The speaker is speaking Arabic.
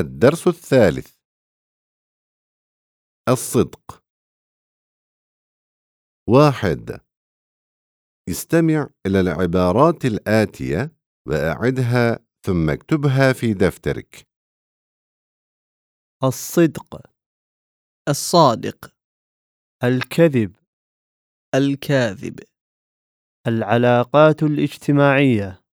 الدرس الثالث. الصدق. واحد. استمع إلى العبارات الآتية وأعدها ثم اكتبها في دفترك. الصدق. الصادق. الكذب. الكاذب. العلاقات الاجتماعية.